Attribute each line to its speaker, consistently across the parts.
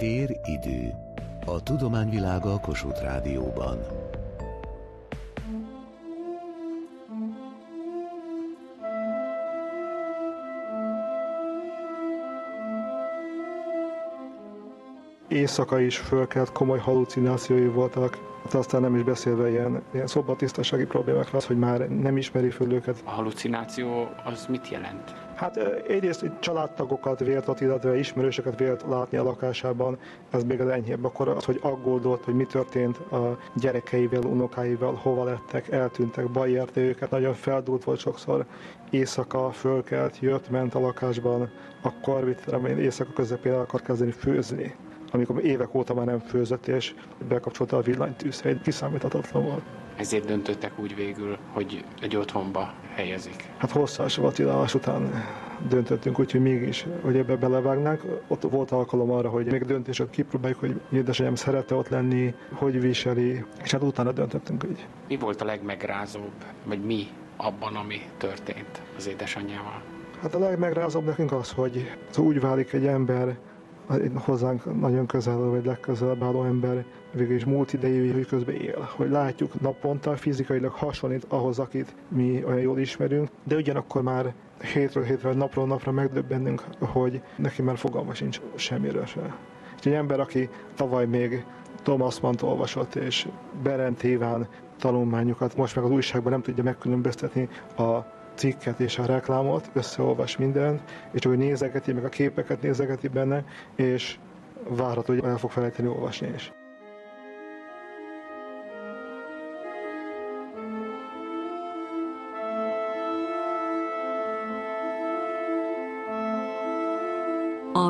Speaker 1: Tér-idő. A tudományvilága a Kossuth Rádióban.
Speaker 2: éjszaka is fölkelt, komoly halucinációi voltak, hát aztán nem is beszélve ilyen, ilyen szobatisztasági problémákra, az, hogy már nem ismeri föl őket.
Speaker 3: A halucináció az mit jelent?
Speaker 2: Hát egyrészt családtagokat vélt, illetve ismerősöket vélt látni a lakásában, ez még az enyhébb. Akkor az, hogy aggódott, hogy mi történt a gyerekeivel, unokáival, hova lettek, eltűntek, baj érte őket, nagyon feldúlt volt sokszor. Éjszaka fölkelt, jött, ment a lakásban, akkor mit én, éjszaka közepén akar kezdeni főzni amikor évek óta már nem főzött, és bekapcsolta a villanytűz, egy kiszámíthatatlan volt.
Speaker 3: Ezért döntöttek úgy végül, hogy egy otthonba helyezik.
Speaker 2: Hát hosszas vacilálás után döntöttünk úgy, hogy mégis, hogy ebbe belevágnánk. Ott volt alkalom arra, hogy még döntését kipróbáljuk, hogy édesanyám szerette ott lenni, hogy viseli, és hát utána döntöttünk így.
Speaker 3: Mi volt a legmegrázóbb, vagy mi abban, ami történt az édesanyjával?
Speaker 2: Hát a legmegrázóbb nekünk az, hogy úgy válik egy ember hozzánk nagyon közel vagy legközelebb álló ember végül is múlt idejű, hogy közben él. Hogy látjuk naponta fizikailag hasonlít ahhoz, akit mi olyan jól ismerünk, de ugyanakkor már hétről hétre, napról napra megdöbbennünk, hogy neki már fogalma sincs semmiről se. Egy ember, aki tavaly még Thomas Mann olvasott, és Berent Iván tanulmányokat, most meg az újságban nem tudja megkülönböztetni a cikket és a reklámot, összeolvas mindent, és úgy nézegeti, meg a képeket nézegeti benne, és várható, hogy el fog felejteni olvasni is.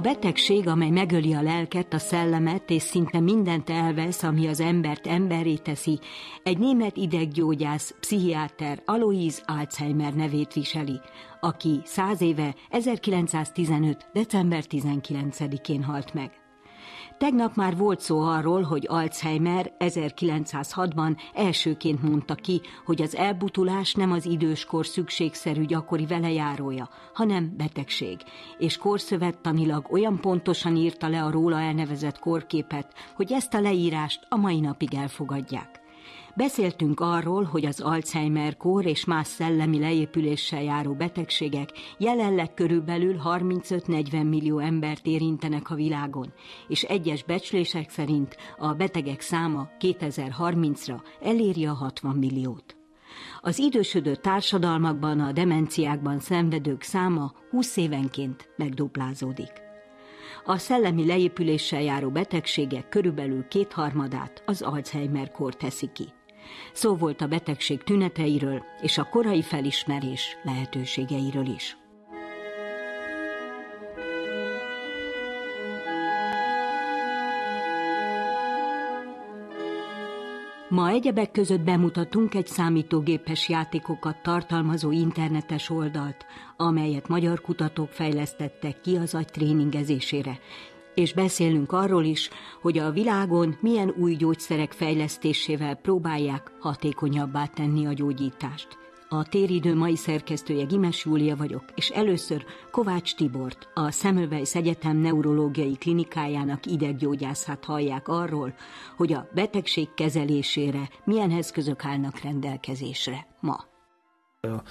Speaker 4: A betegség, amely megöli a lelket, a szellemet, és szinte mindent elvesz, ami az embert emberé teszi, egy német ideggyógyász, pszichiáter Alois Alzheimer nevét viseli, aki száz éve 1915. december 19-én halt meg. Tegnap már volt szó arról, hogy Alzheimer 1906-ban elsőként mondta ki, hogy az elbutulás nem az időskor szükségszerű gyakori velejárója, hanem betegség, és korszövettanilag olyan pontosan írta le a róla elnevezett korképet, hogy ezt a leírást a mai napig elfogadják. Beszéltünk arról, hogy az Alzheimer-kór és más szellemi leépüléssel járó betegségek jelenleg körülbelül 35-40 millió embert érintenek a világon, és egyes becslések szerint a betegek száma 2030-ra eléri a 60 milliót. Az idősödő társadalmakban a demenciákban szenvedők száma 20 évenként megduplázódik. A szellemi leépüléssel járó betegségek körülbelül kétharmadát az Alzheimer-kor teszi ki. Szó volt a betegség tüneteiről és a korai felismerés lehetőségeiről is. Ma egyebek között bemutatunk egy számítógépes játékokat tartalmazó internetes oldalt, amelyet magyar kutatók fejlesztettek ki az agy tréningezésére, és beszélünk arról is, hogy a világon milyen új gyógyszerek fejlesztésével próbálják hatékonyabbá tenni a gyógyítást. A téridő mai szerkesztője Gimes Júlia vagyok, és először Kovács Tibort, a Semmelweis Egyetem neurológiai klinikájának ideggyógyászát hallják arról, hogy a betegség kezelésére milyen eszközök állnak rendelkezésre ma.
Speaker 5: A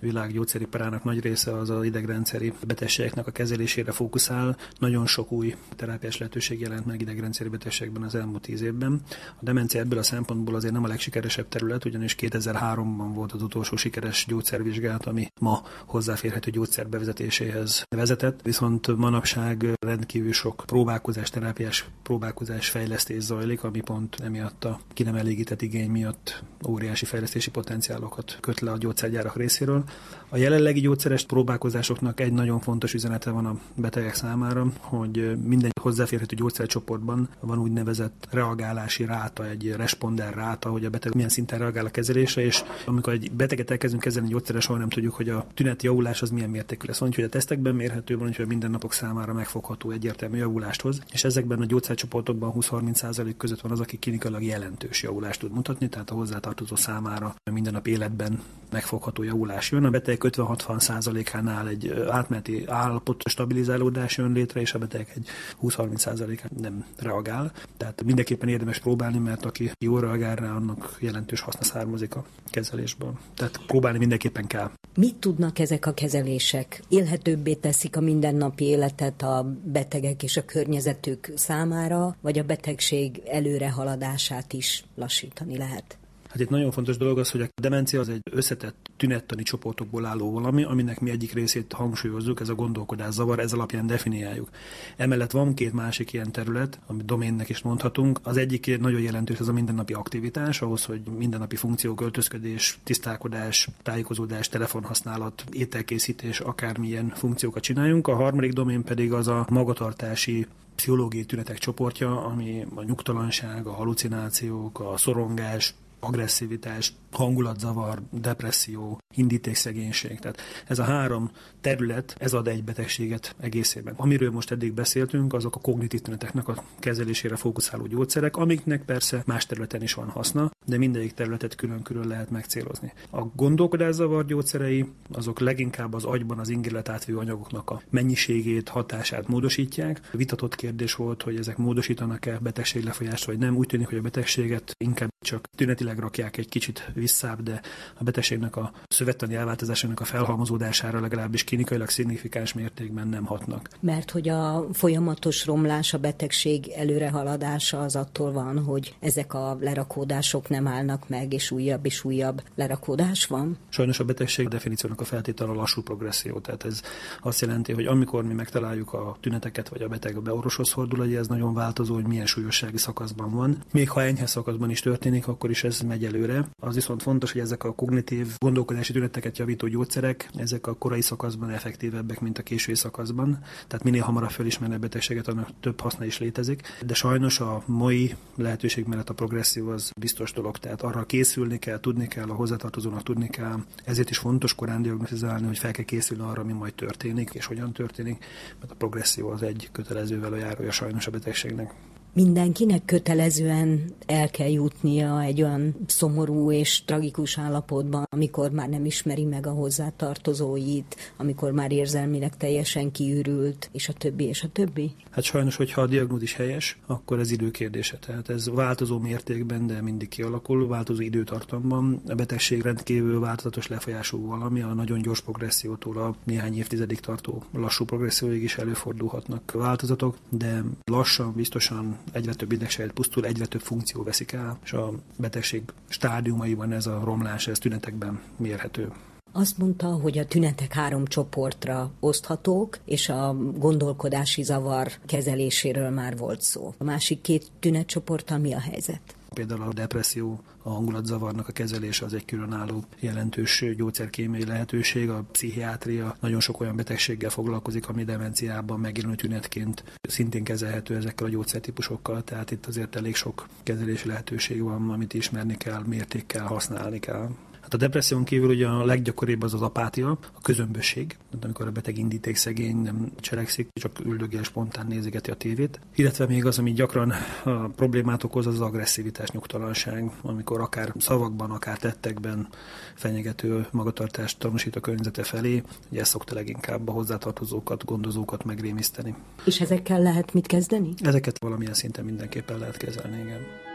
Speaker 5: világ gyógyszeriparának nagy része az az idegrendszeri betegségeknek a kezelésére fókuszál. Nagyon sok új terápiás lehetőség jelent meg idegrendszeri betegségben az elmúlt tíz évben. A demencia ebből a szempontból azért nem a legsikeresebb terület, ugyanis 2003-ban volt az utolsó sikeres gyógyszervizsgálat, ami ma hozzáférhető gyógyszer bevezetéséhez vezetett, viszont manapság rendkívül sok próbálkozás, terápiás próbálkozás, fejlesztés zajlik, ami pont emiatt a ki nem elégített igény miatt óriási fejlesztési potenciálokat köt le a gyógyszergyárak részéről. A jelenlegi gyógyszeres próbálkozásoknak egy nagyon fontos üzenete van a betegek számára, hogy minden hozzáférhető gyógyszercsoportban van úgynevezett reagálási ráta, egy responder ráta, hogy a beteg milyen szinten reagál a kezelésre, és amikor egy beteget elkezdünk kezelni gyógyszeres, soha nem tudjuk, hogy a tüneti javulás az milyen mértékű lesz. Van, hogy a tesztekben mérhető, van, hogy a mindennapok számára megfogható egyértelmű javulást hoz, és ezekben a gyógyszercsoportokban 20-30% között van az, aki klinikailag jelentős javulást tud mutatni, tehát a hozzátartozó számára minden nap életben megfogható javulás jön elsőn, a beteg 50-60 százalékánál egy átmeneti állapot stabilizálódás jön létre, és a beteg egy 20-30 százalékán nem reagál. Tehát mindenképpen érdemes próbálni, mert aki jól reagál rá, annak jelentős haszna származik a kezelésből. Tehát próbálni mindenképpen kell.
Speaker 4: Mit tudnak ezek a kezelések? Élhetőbbé teszik a mindennapi életet a betegek és a környezetük számára, vagy a betegség előrehaladását is lassítani lehet?
Speaker 5: Hát itt nagyon fontos dolog az, hogy a demencia az egy összetett tünettani csoportokból álló valami, aminek mi egyik részét hangsúlyozzuk, ez a gondolkodás zavar, ez alapján definiáljuk. Emellett van két másik ilyen terület, amit doménnek is mondhatunk. Az egyik nagyon jelentős, ez a mindennapi aktivitás, ahhoz, hogy mindennapi funkció, költözködés, tisztálkodás, tájékozódás, telefonhasználat, ételkészítés, akármilyen funkciókat csináljunk. A harmadik domén pedig az a magatartási pszichológiai tünetek csoportja, ami a nyugtalanság, a halucinációk, a szorongás, agresszivitás, hangulatzavar, depresszió, indítékszegénység. Tehát ez a három terület, ez ad egy betegséget egészében. Amiről most eddig beszéltünk, azok a kognitív tüneteknek a kezelésére fókuszáló gyógyszerek, amiknek persze más területen is van haszna, de mindegyik területet külön-külön lehet megcélozni. A gondolkodászavar gyógyszerei, azok leginkább az agyban az ingillet átvő anyagoknak a mennyiségét, hatását módosítják. Vitatott kérdés volt, hogy ezek módosítanak-e betegséglefolyást, vagy nem. Úgy tűnik, hogy a betegséget inkább csak tünetileg rakják egy kicsit visszább, de a betegségnek a szövettani elváltozásának a felhalmozódására legalábbis klinikailag szignifikáns mértékben nem hatnak.
Speaker 4: Mert hogy a folyamatos romlás, a betegség előrehaladása az attól van, hogy ezek a lerakódások nem állnak meg, és újabb és újabb lerakódás van?
Speaker 5: Sajnos a betegség definíciónak a feltétele a lassú progresszió. Tehát ez azt jelenti, hogy amikor mi megtaláljuk a tüneteket, vagy a beteg a beorvoshoz fordul, hogy ez nagyon változó, hogy milyen súlyossági szakaszban van. Még ha enyhe szakaszban is történik, akkor is ez megy előre. Az viszont fontos, hogy ezek a kognitív gondolkodási tüneteket javító gyógyszerek, ezek a korai szakaszban effektívebbek, mint a késői szakaszban. Tehát minél hamarabb felismerni a betegséget, annak több haszna is létezik. De sajnos a mai lehetőség mellett a progresszió az biztos dolog. Tehát arra készülni kell, tudni kell, a hozzátartozónak tudni kell. Ezért is fontos korán diagnosztizálni, hogy fel kell készülni arra, mi majd történik, és hogyan történik, mert a progresszió az egy kötelező járója sajnos a betegségnek
Speaker 4: mindenkinek kötelezően el kell jutnia egy olyan szomorú és tragikus állapotban, amikor már nem ismeri meg a hozzátartozóit, amikor már érzelmileg teljesen kiürült, és a többi, és a többi?
Speaker 5: Hát sajnos, hogyha a diagnózis helyes, akkor ez időkérdése. Tehát ez változó mértékben, de mindig kialakul, változó időtartamban. A betegség rendkívül változatos lefolyású valami, a nagyon gyors progressziótól a néhány évtizedig tartó lassú progresszióig is előfordulhatnak változatok, de lassan, biztosan egyre több idegsejt pusztul, egyre több funkció veszik el, és a betegség stádiumaiban ez a romlás, ez tünetekben mérhető.
Speaker 4: Azt mondta, hogy a tünetek három csoportra oszthatók, és a gondolkodási zavar kezeléséről már volt szó. A másik két tünetcsoporttal mi a helyzet?
Speaker 5: Például a depresszió, a hangulatzavarnak a kezelése az egy különálló jelentős gyógyszerkémiai lehetőség. A pszichiátria nagyon sok olyan betegséggel foglalkozik, ami demenciában megjelenő tünetként szintén kezelhető ezekkel a gyógyszertípusokkal, tehát itt azért elég sok kezelési lehetőség van, amit ismerni kell, mértékkel használni kell. Hát a depresszión kívül ugye a leggyakoribb az az apátia, a közömbösség, amikor a beteg indíték szegény, nem cselekszik, csak üldögél, spontán nézegeti a tévét. Illetve még az, ami gyakran a problémát okoz, az, az agresszivitás, nyugtalanság, amikor akár szavakban, akár tettekben fenyegető magatartást tanúsít a környezete felé. Ugye ez szokta leginkább a hozzátartozókat, gondozókat megrémiszteni.
Speaker 4: És ezekkel lehet mit kezdeni?
Speaker 5: Ezeket valamilyen szinten mindenképpen lehet kezelni, igen.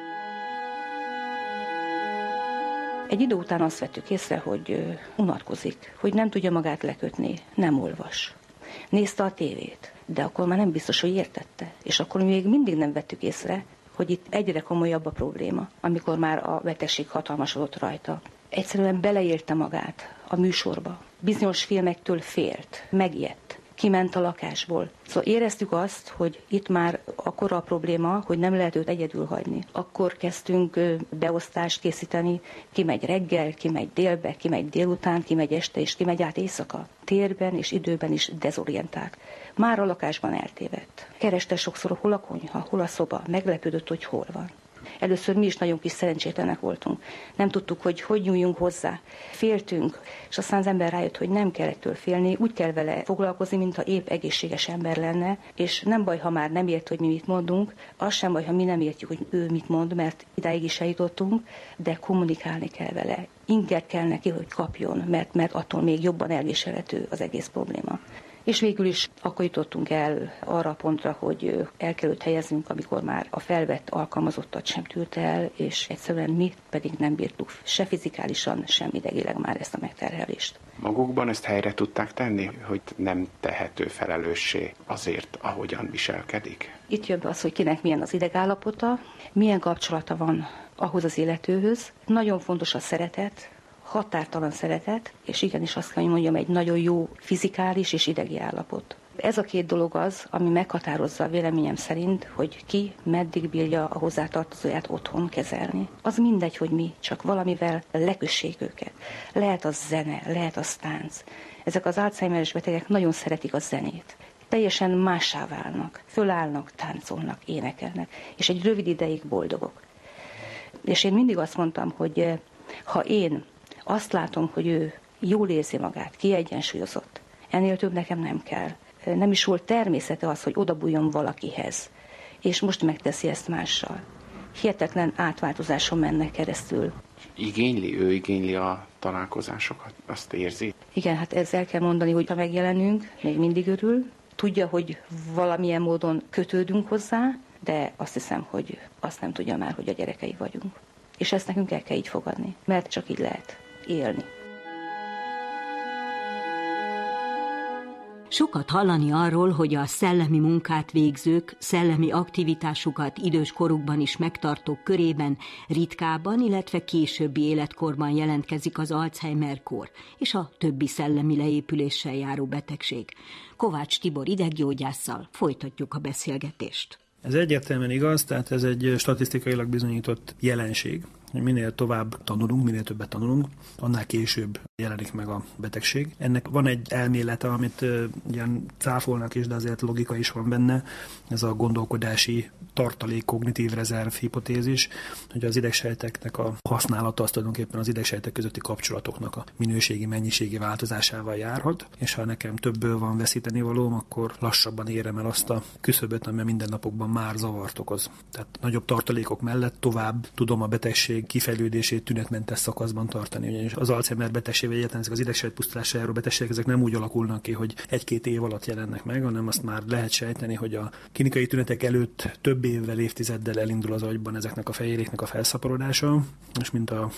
Speaker 6: Egy idő után azt vettük észre, hogy unatkozik, hogy nem tudja magát lekötni, nem olvas. Nézte a tévét, de akkor már nem biztos, hogy értette. És akkor még mindig nem vettük észre, hogy itt egyre komolyabb a probléma, amikor már a betegség hatalmasodott rajta. Egyszerűen beleérte magát a műsorba. Bizonyos filmektől félt, megijedt kiment a lakásból. Szóval éreztük azt, hogy itt már akkora a probléma, hogy nem lehet őt egyedül hagyni. Akkor kezdtünk beosztást készíteni, ki megy reggel, ki megy délbe, ki megy délután, ki megy este, és ki megy át éjszaka. Térben és időben is dezorientált. Már a lakásban eltévedt. Kereste sokszor, hol a konyha, hol a szoba, meglepődött, hogy hol van. Először mi is nagyon kis szerencsétlenek voltunk. Nem tudtuk, hogy hogy nyúljunk hozzá. Féltünk, és aztán az ember rájött, hogy nem kell ettől félni, úgy kell vele foglalkozni, mintha épp egészséges ember lenne, és nem baj, ha már nem ért, hogy mi mit mondunk, az sem baj, ha mi nem értjük, hogy ő mit mond, mert idáig is eljutottunk, de kommunikálni kell vele. inger kell neki, hogy kapjon, mert, mert attól még jobban elviselhető az egész probléma. És végül is akkor jutottunk el arra a pontra, hogy el kell őt helyeznünk, amikor már a felvett alkalmazottat sem tűrt el, és egyszerűen mi pedig nem bírtuk se fizikálisan, sem idegileg már ezt a megterhelést.
Speaker 3: Magukban ezt helyre tudták tenni, hogy nem tehető felelőssé azért, ahogyan viselkedik?
Speaker 6: Itt jön be az, hogy kinek milyen az idegállapota, milyen kapcsolata van ahhoz az illetőhöz. Nagyon fontos a szeretet, határtalan szeretet, és igenis azt kell, hogy mondjam, egy nagyon jó fizikális és idegi állapot. Ez a két dolog az, ami meghatározza a véleményem szerint, hogy ki meddig bírja a hozzátartozóját otthon kezelni. Az mindegy, hogy mi, csak valamivel lekössék őket. Lehet az zene, lehet az tánc. Ezek az Alzheimeres betegek nagyon szeretik a zenét teljesen mássá válnak, fölállnak, táncolnak, énekelnek, és egy rövid ideig boldogok. És én mindig azt mondtam, hogy eh, ha én azt látom, hogy ő jól érzi magát, kiegyensúlyozott. Ennél több nekem nem kell. Nem is volt természete az, hogy odabújjon valakihez. És most megteszi ezt mással. Hihetetlen átváltozáson mennek keresztül.
Speaker 3: Igényli, ő igényli a találkozásokat, azt érzi?
Speaker 6: Igen, hát ezzel kell mondani, hogy ha megjelenünk, még mindig örül, tudja, hogy valamilyen módon kötődünk hozzá, de azt hiszem, hogy azt nem tudja már, hogy a gyerekei vagyunk. És ezt nekünk el kell így fogadni, mert csak így lehet élni.
Speaker 4: Sokat hallani arról, hogy a szellemi munkát végzők szellemi aktivitásukat idős korukban is megtartók körében ritkábban, illetve későbbi életkorban jelentkezik az Alzheimer-kor és a többi szellemi leépüléssel járó betegség. Kovács Tibor ideggyógyásszal folytatjuk a beszélgetést.
Speaker 5: Ez egyértelműen igaz, tehát ez egy statisztikailag bizonyított jelenség, hogy minél tovább tanulunk, minél többet tanulunk, annál később jelenik meg a betegség. Ennek van egy elmélete, amit uh, ilyen cáfolnak is, de azért logika is van benne, ez a gondolkodási tartalék kognitív rezerv hipotézis, hogy az idegsejteknek a használata az tulajdonképpen az idegsejtek közötti kapcsolatoknak a minőségi, mennyiségi változásával járhat, és ha nekem többből van veszíteni valóm, akkor lassabban érem el azt a küszöböt, ami a mindennapokban már zavart okoz. Tehát nagyobb tartalékok mellett tovább tudom a betegség kifejlődését tünetmentes szakaszban tartani. Ugyanis az Alzheimer betegség, vagy egyáltalán ezek az idegsejtpusztulásra járó betegségek, ezek nem úgy alakulnak ki, hogy egy-két év alatt jelennek meg, hanem azt már lehet sejteni, hogy a klinikai tünetek előtt több évvel, évtizeddel elindul az agyban ezeknek a fejéréknek a felszaporodása, és mint a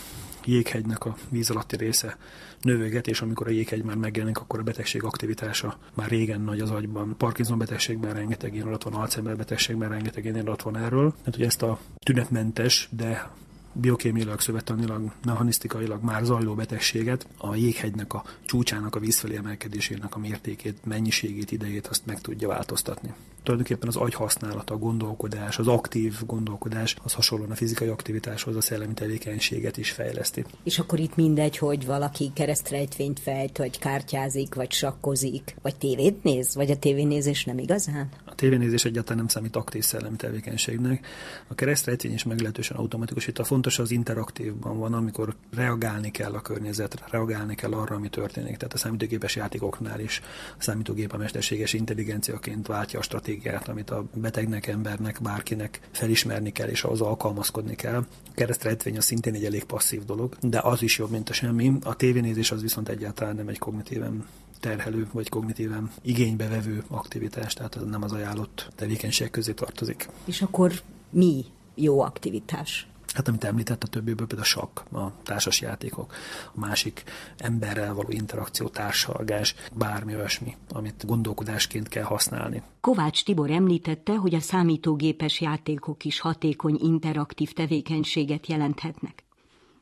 Speaker 5: jéghegynek a víz alatti része növöget, és amikor a jéghegy már megjelenik, akkor a betegség aktivitása már régen nagy az agyban. Parkinson betegségben rengeteg ilyen adat van, Alzheimer betegségben rengeteg ilyen adat van erről. Tehát, hogy ezt a tünetmentes, de biokémiailag, szövettanilag, mechanisztikailag már zajló betegséget, a jéghegynek a csúcsának, a vízfelé emelkedésének a mértékét, mennyiségét, idejét azt meg tudja változtatni. Tulajdonképpen az agy használata, a gondolkodás, az aktív gondolkodás, az hasonlóan a fizikai aktivitáshoz a szellemi tevékenységet is fejleszti.
Speaker 4: És akkor itt mindegy, hogy valaki keresztrejtvényt fejt, vagy kártyázik, vagy sakkozik, vagy tévét néz, vagy a tévénézés nem igazán?
Speaker 5: A tévénézés egyáltalán nem számít aktív szellemi tevékenységnek. A keresztrejtvény is meglehetősen automatikus. Itt a fontos az interaktívban van, amikor reagálni kell a környezetre, reagálni kell arra, ami történik. Tehát a számítógépes játékoknál is a számítógép a mesterséges intelligenciaként váltja a stratégiát, amit a betegnek, embernek, bárkinek felismerni kell, és ahhoz alkalmazkodni kell. A keresztrejtvény az szintén egy elég passzív dolog, de az is jobb, mint a semmi. A tévénézés az viszont egyáltalán nem egy kognitíven terhelő vagy kognitíven igénybevevő aktivitás, tehát ez nem az ajánlott tevékenység közé tartozik.
Speaker 4: És akkor mi jó aktivitás?
Speaker 5: Hát amit említett a többiből, például a sakk, a társas játékok, a másik emberrel való interakció, társalgás, bármi olyasmi, amit gondolkodásként kell használni.
Speaker 4: Kovács Tibor említette, hogy a számítógépes játékok is hatékony interaktív tevékenységet jelenthetnek.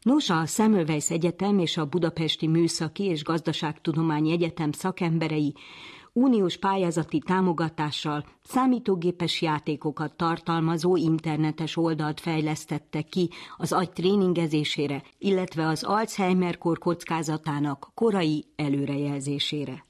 Speaker 4: Nos, a Semmelweis Egyetem és a Budapesti Műszaki és Gazdaságtudományi Egyetem szakemberei uniós pályázati támogatással számítógépes játékokat tartalmazó internetes oldalt fejlesztette ki az agy tréningezésére, illetve az Alzheimer-kor kockázatának korai előrejelzésére.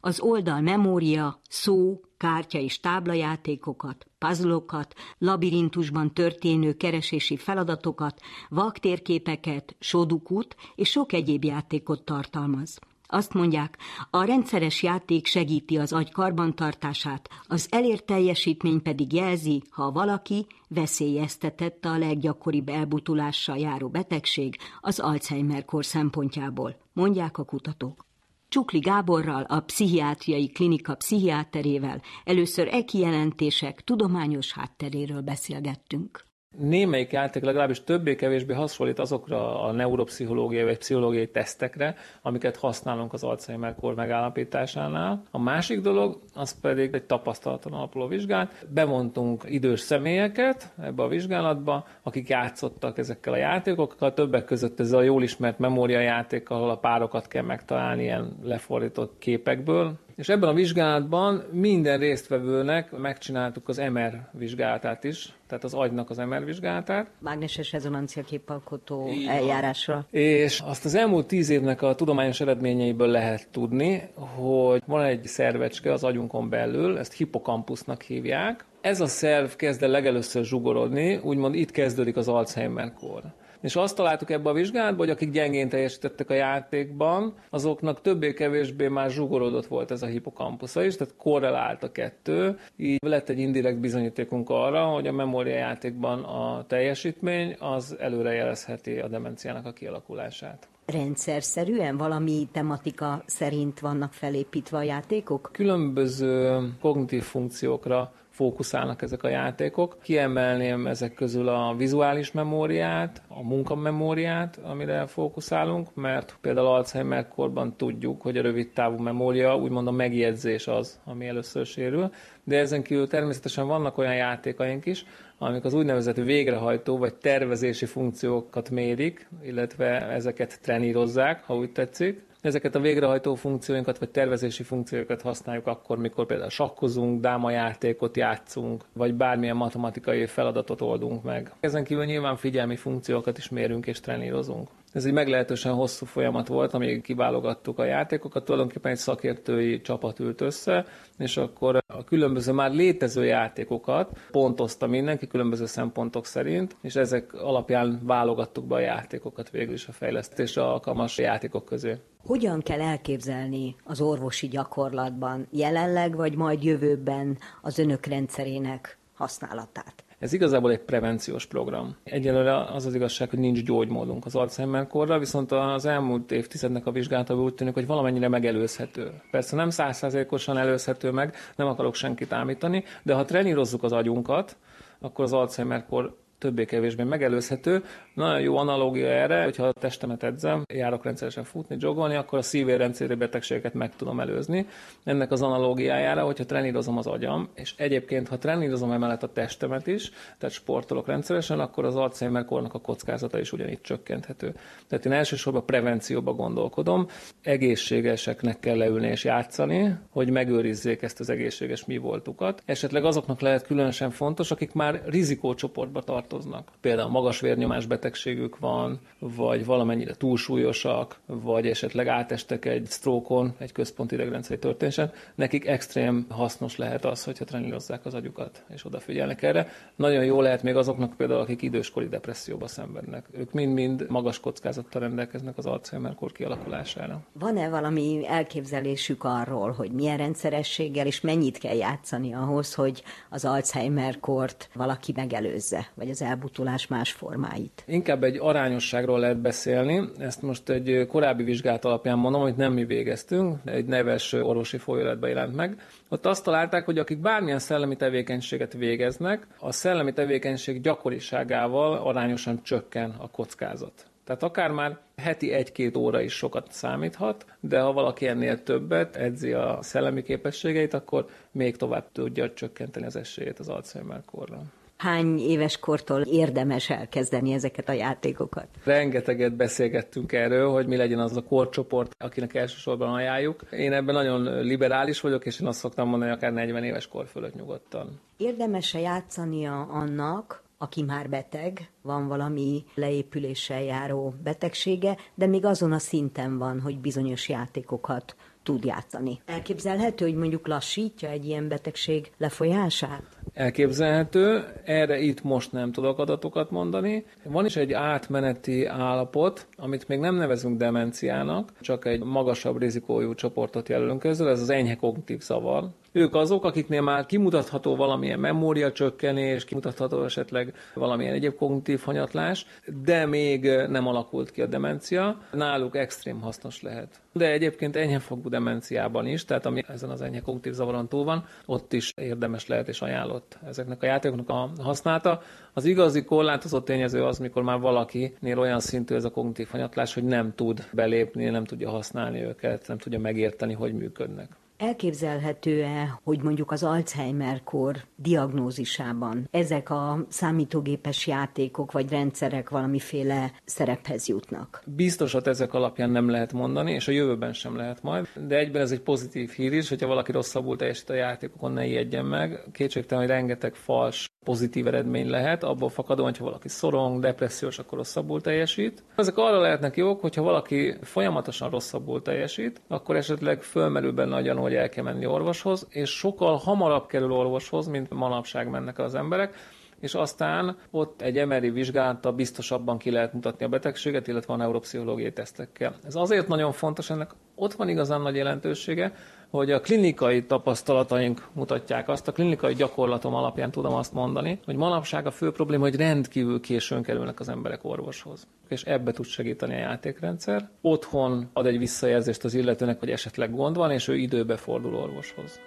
Speaker 4: Az oldal memória, szó, kártya és táblajátékokat, puzzlokat, labirintusban történő keresési feladatokat, vaktérképeket, sodukut és sok egyéb játékot tartalmaz. Azt mondják, a rendszeres játék segíti az agy karbantartását, az elért teljesítmény pedig jelzi, ha valaki veszélyeztetett a leggyakoribb elbutulással járó betegség az Alzheimer-kor szempontjából, mondják a kutatók. Csukli Gáborral, a pszichiátriai klinika pszichiáterével először e kijelentések tudományos hátteréről beszélgettünk
Speaker 7: némelyik játék legalábbis többé-kevésbé hasonlít azokra a neuropszichológiai vagy pszichológiai tesztekre, amiket használunk az Alzheimer-kor megállapításánál. A másik dolog, az pedig egy tapasztalaton alapuló vizsgálat. Bevontunk idős személyeket ebbe a vizsgálatba, akik játszottak ezekkel a játékokkal, többek között ez a jól ismert memóriajáték, ahol a párokat kell megtalálni ilyen lefordított képekből, és ebben a vizsgálatban minden résztvevőnek megcsináltuk az MR vizsgálatát is, tehát az agynak az MR vizsgálatát.
Speaker 4: Mágneses rezonancia képalkotó eljárásra.
Speaker 7: És azt az elmúlt tíz évnek a tudományos eredményeiből lehet tudni, hogy van egy szervecske az agyunkon belül, ezt hipokampusznak hívják. Ez a szerv kezd el legelőször zsugorodni, úgymond itt kezdődik az Alzheimer-kor. És azt találtuk ebbe a vizsgálatban, hogy akik gyengén teljesítettek a játékban, azoknak többé-kevésbé már zsugorodott volt ez a hipokampusza is, tehát korrelált a kettő. Így lett egy indirekt bizonyítékunk arra, hogy a memória játékban a teljesítmény az előrejelezheti a demenciának a kialakulását
Speaker 4: rendszerszerűen, valami tematika szerint vannak felépítve a játékok?
Speaker 7: Különböző kognitív funkciókra fókuszálnak ezek a játékok. Kiemelném ezek közül a vizuális memóriát, a munkamemóriát, amire fókuszálunk, mert például Alzheimer korban tudjuk, hogy a rövid távú memória, úgymond a megjegyzés az, ami először sérül, de ezen kívül természetesen vannak olyan játékaink is, amik az úgynevezett végrehajtó vagy tervezési funkciókat mérik, illetve ezeket trenírozzák, ha úgy tetszik. Ezeket a végrehajtó funkcióinkat, vagy tervezési funkciókat használjuk akkor, mikor például sakkozunk, dámajátékot játszunk, vagy bármilyen matematikai feladatot oldunk meg. Ezen kívül nyilván figyelmi funkciókat is mérünk és trenírozunk. Ez egy meglehetősen hosszú folyamat volt, amíg kiválogattuk a játékokat, tulajdonképpen egy szakértői csapat ült össze, és akkor a különböző már létező játékokat pontozta mindenki különböző szempontok szerint, és ezek alapján válogattuk be a játékokat végül is a fejlesztésre alkalmas játékok közé.
Speaker 4: Hogyan kell elképzelni az orvosi gyakorlatban jelenleg, vagy majd jövőben az önök rendszerének használatát?
Speaker 7: Ez igazából egy prevenciós program. Egyelőre az az igazság, hogy nincs gyógymódunk az Alzheimer-korra, viszont az elmúlt évtizednek a vizsgálata úgy tűnik, hogy valamennyire megelőzhető. Persze nem százszázalékosan előzhető meg, nem akarok senkit ámítani, de ha trenírozzuk az agyunkat, akkor az Alzheimer-kor többé-kevésbé megelőzhető. Nagyon jó analógia erre, hogyha a testemet edzem, járok rendszeresen futni, jogolni, akkor a szívérrendszeri betegségeket meg tudom előzni. Ennek az analógiájára, hogyha trenírozom az agyam, és egyébként, ha trenírozom emellett a testemet is, tehát sportolok rendszeresen, akkor az Alzheimer kornak a kockázata is ugyanígy csökkenthető. Tehát én elsősorban prevencióba gondolkodom, egészségeseknek kell leülni és játszani, hogy megőrizzék ezt az egészséges mi voltukat. Esetleg azoknak lehet különösen fontos, akik már rizikócsoportba tart tartoznak. Például magas vérnyomás betegségük van, vagy valamennyire túlsúlyosak, vagy esetleg átestek egy sztrókon, egy központi idegrendszeri történésen, nekik extrém hasznos lehet az, hogyha trenírozzák az agyukat, és odafigyelnek erre. Nagyon jó lehet még azoknak például, akik időskori depresszióba szenvednek. Ők mind-mind magas kockázattal rendelkeznek az Alzheimer-kor kialakulására.
Speaker 4: Van-e valami elképzelésük arról, hogy milyen rendszerességgel és mennyit kell játszani ahhoz, hogy az Alzheimer-kort valaki megelőzze, vagy az az elbutulás más formáit.
Speaker 7: Inkább egy arányosságról lehet beszélni. Ezt most egy korábbi vizsgálat alapján mondom, amit nem mi végeztünk, egy neves orvosi folyóiratban jelent meg. Ott azt találták, hogy akik bármilyen szellemi tevékenységet végeznek, a szellemi tevékenység gyakoriságával arányosan csökken a kockázat. Tehát akár már heti egy-két óra is sokat számíthat, de ha valaki ennél többet edzi a szellemi képességeit, akkor még tovább tudja csökkenteni az esélyét az Alzheimer-korra
Speaker 4: hány éves kortól érdemes elkezdeni ezeket a játékokat?
Speaker 7: Rengeteget beszélgettünk erről, hogy mi legyen az a korcsoport, akinek elsősorban ajánljuk. Én ebben nagyon liberális vagyok, és én azt szoktam mondani, akár 40 éves kor fölött nyugodtan.
Speaker 4: Érdemes-e játszania annak, aki már beteg, van valami leépüléssel járó betegsége, de még azon a szinten van, hogy bizonyos játékokat tud játszani. Elképzelhető, hogy mondjuk lassítja egy ilyen betegség lefolyását?
Speaker 7: Elképzelhető, erre itt most nem tudok adatokat mondani. Van is egy átmeneti állapot, amit még nem nevezünk demenciának, csak egy magasabb rizikójú csoportot jelölünk közül, ez az enyhe kognitív zavar. Ők azok, akiknél már kimutatható valamilyen memória csökkenés, kimutatható esetleg valamilyen egyéb kognitív hanyatlás, de még nem alakult ki a demencia. Náluk extrém hasznos lehet. De egyébként enyhefogú demenciában is, tehát ami ezen az enyhe kognitív zavaron túl van, ott is érdemes lehet és ajánlott ezeknek a játékoknak a használata. Az igazi korlátozott tényező az, mikor már valakinél olyan szintű ez a kognitív hanyatlás, hogy nem tud belépni, nem tudja használni őket, nem tudja megérteni, hogy működnek.
Speaker 4: Elképzelhető-e, hogy mondjuk az Alzheimer-kor diagnózisában ezek a számítógépes játékok vagy rendszerek valamiféle szerephez jutnak?
Speaker 7: Biztosat ezek alapján nem lehet mondani, és a jövőben sem lehet majd, de egyben ez egy pozitív hír is, hogyha valaki rosszabbul teljesít a játékokon, ne ijedjen meg. Kétségtelen, hogy rengeteg fals pozitív eredmény lehet, abból fakadóan, hogyha valaki szorong, depressziós, akkor rosszabbul teljesít. Ezek arra lehetnek jók, hogyha valaki folyamatosan rosszabbul teljesít, akkor esetleg fölmerül benne a gyanú, hogy el kell menni orvoshoz, és sokkal hamarabb kerül orvoshoz, mint manapság mennek az emberek, és aztán ott egy MRI vizsgálata biztosabban ki lehet mutatni a betegséget, illetve a neuropszichológiai tesztekkel. Ez azért nagyon fontos, ennek ott van igazán nagy jelentősége, hogy a klinikai tapasztalataink mutatják azt, a klinikai gyakorlatom alapján tudom azt mondani, hogy manapság a fő probléma, hogy rendkívül későn kerülnek az emberek orvoshoz. És ebbe tud segíteni a játékrendszer. Otthon ad egy visszajelzést az illetőnek, hogy esetleg gond van, és ő időbe fordul orvoshoz.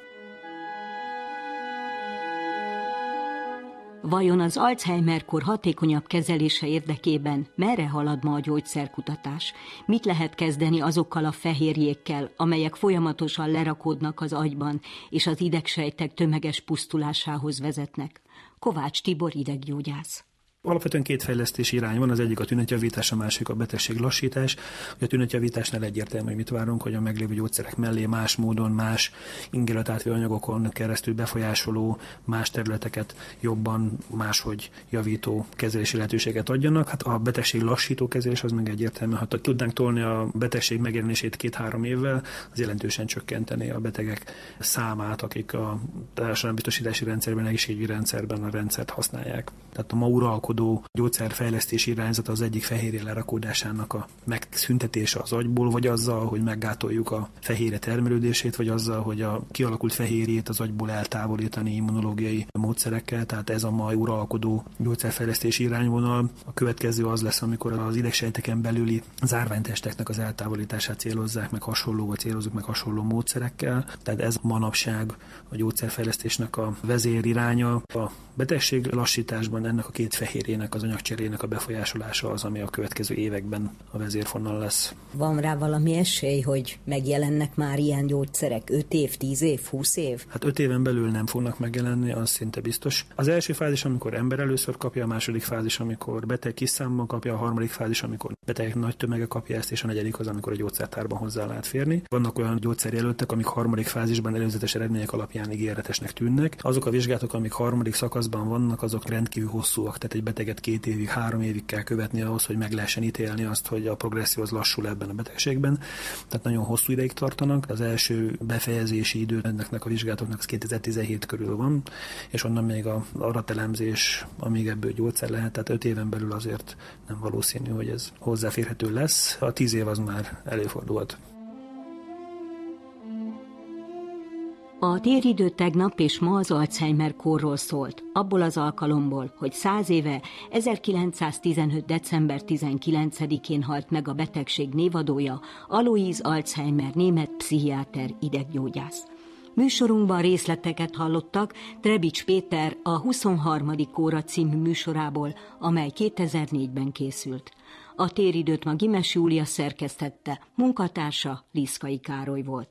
Speaker 4: Vajon az Alzheimer-kor hatékonyabb kezelése érdekében merre halad ma a gyógyszerkutatás? Mit lehet kezdeni azokkal a fehérjékkel, amelyek folyamatosan lerakódnak az agyban, és az idegsejtek tömeges pusztulásához vezetnek? Kovács Tibor ideggyógyász.
Speaker 5: Alapvetően két fejlesztési irány van, az egyik a tünetjavítás, a másik a betegség lassítás. A tünetjavításnál egyértelmű, hogy mit várunk, hogy a meglévő gyógyszerek mellé más módon, más ingeletátvé anyagokon keresztül befolyásoló más területeket jobban, máshogy javító kezelési lehetőséget adjanak. Hát a betegség lassító kezelés az meg egyértelmű. Ha tudnánk tolni a betegség megjelenését két-három évvel, az jelentősen csökkenteni a betegek számát, akik a társadalombiztosítási rendszerben, egészségügyi rendszerben a rendszert használják. Tehát a ma uralkodó uralkodó gyógyszerfejlesztési irányzat az egyik fehérje lerakódásának a megszüntetése az agyból, vagy azzal, hogy meggátoljuk a fehérje termelődését, vagy azzal, hogy a kialakult fehérjét az agyból eltávolítani immunológiai módszerekkel. Tehát ez a mai uralkodó gyógyszerfejlesztési irányvonal. A következő az lesz, amikor az idegsejteken belüli zárványtesteknek az eltávolítását célozzák, meg hasonló, vagy célozzuk meg hasonló módszerekkel. Tehát ez manapság a gyógyszerfejlesztésnek a vezériránya. A betegség lassításban ennek a két fehér fehérjének, az anyagcserének a befolyásolása az, ami a következő években a vezérfonal lesz.
Speaker 4: Van rá valami esély, hogy megjelennek már ilyen gyógyszerek 5 év, 10 év, 20 év?
Speaker 5: Hát 5 éven belül nem fognak megjelenni, az szinte biztos. Az első fázis, amikor ember először kapja, a második fázis, amikor beteg kis számban kapja, a harmadik fázis, amikor beteg nagy tömege kapja ezt, és a negyedik az, amikor a gyógyszertárban hozzá lehet férni. Vannak olyan gyógyszerjelöltek, amik harmadik fázisban előzetes eredmények alapján ígéretesnek tűnnek. Azok a vizsgálatok, amik harmadik szakaszban vannak, azok rendkívül hosszúak, tehát egy beteget két évig, három évig kell követni ahhoz, hogy meg lehessen ítélni azt, hogy a progresszió az lassul ebben a betegségben. Tehát nagyon hosszú ideig tartanak. Az első befejezési idő ennek a vizsgálatoknak az 2017 körül van, és onnan még a aratelemzés, amíg ebből gyógyszer lehet, tehát öt éven belül azért nem valószínű, hogy ez hozzáférhető lesz. A tíz év az már előfordulhat.
Speaker 4: A téridő tegnap és ma az Alzheimer korról szólt, abból az alkalomból, hogy száz éve 1915. december 19-én halt meg a betegség névadója, Alois Alzheimer német pszichiáter ideggyógyász. Műsorunkban részleteket hallottak Trebics Péter a 23. óra című műsorából, amely 2004-ben készült. A téridőt ma Gimes Júlia szerkesztette, munkatársa Liszkai Károly volt.